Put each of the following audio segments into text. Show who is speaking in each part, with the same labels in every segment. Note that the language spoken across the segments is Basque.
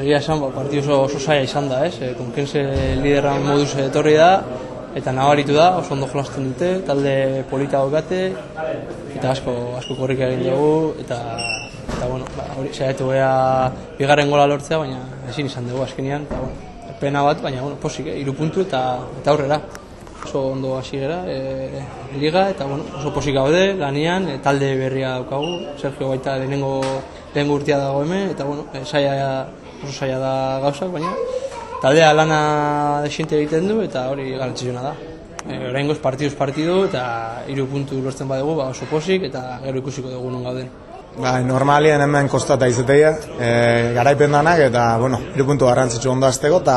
Speaker 1: egia esan, ba, partidu oso, oso saia izan da, ez? E, konkense lideran moduz etorri da, eta nabaritu da, oso ondo jolasten dute, talde polita daukate, eta asko, asko korrik egin dugu, eta, eta bueno, ba, hori saiatu gea bigarren gola lortzea, baina ezin izan dugu azkenean, eta bueno, pena bat, baina bueno, posik, eh, iru puntu eta, eta aurrera. Oso ondo hasi gera, e, liga, eta bueno, oso posik gaude, lanian, e, talde berria daukagu, Sergio baita lehenengo, lehenengo urtia dago hemen, eta bueno, e, saia, oso saia da gauzak, baina taldea lana desinte egiten du, eta hori garantzizuna da. E, Oraingoz partiduz partidu, eta hiru puntu lortzen badugu, ba, oso posik, eta gero ikusiko dugu non gauden.
Speaker 2: Bai, normalien hemen kostata izatea, e, garaipen danak eta, bueno, hiru puntu garrantzitsu ondo azteko eta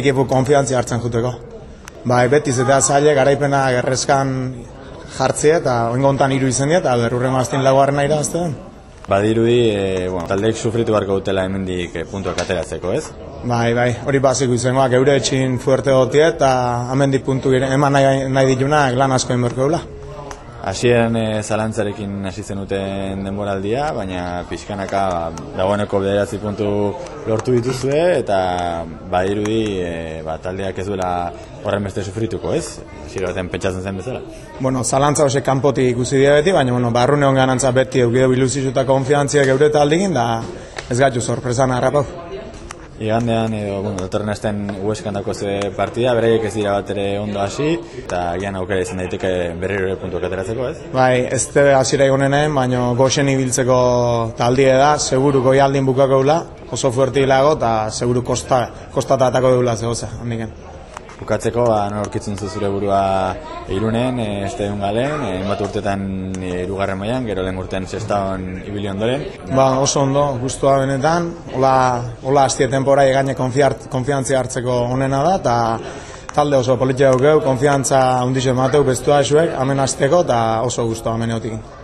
Speaker 2: ekipu konfiantzia hartzen juteko. Bai, beti zetea zaile garaipena gerrezkan jartzea eta oingo hontan hiru izen eta berrurrengo azten laugarrena irabazten.
Speaker 3: Badirudi, e, bueno, taldeek sufritu barko dutela hemendik e, puntuak ateratzeko, ez?
Speaker 2: Bai, bai, hori basiko izangoak geure etxin fuerte gotie eta hemendik puntu eman nahi, nahi ditunak lan asko inberko dula.
Speaker 3: Hasieran e, zalantzarekin hasi zenuten denboraldia, baina pixkanaka dagoeneko bederatzi puntu lortu dituzue eta badirudi e, ba, taldeak ez duela horren beste sufrituko, ez? Hasiera baten pentsatzen zen bezala.
Speaker 2: Bueno, zalantza hose kanpotik ikusi dira beti, baina bueno, barrune antza beti eukideu ilusizu eta konfiantzia geure taldikin, da ez gaitu sorpresan harrapau.
Speaker 3: Igandean edo, bueno, datorren astean Hueskan dako ze partida, beraiek ez dira bat ere ondo hasi, eta gian aukera izan daiteke berriro ere puntuak ateratzeko, ez?
Speaker 2: Bai, ez te hasiera egonenen, baina goxen ibiltzeko taldie da, seguru goialdin bukako dula, oso fuerte hilago, eta seguru kosta, kostata atako dula zehoza, handiken.
Speaker 3: Bukatzeko, ba, norkitzen zu zure burua irunen, e, este egun galen, e, bat urtetan irugarren mailan, gero lehen urtean sestaon ibili ondoren.
Speaker 2: Ba, oso ondo, guztua benetan, hola, hola aztie tempora egane konfiantzia hartzeko onena da, eta talde oso politia geu, konfiantza undixo emateu bestua esuek, amen azteko, eta oso guztua hemen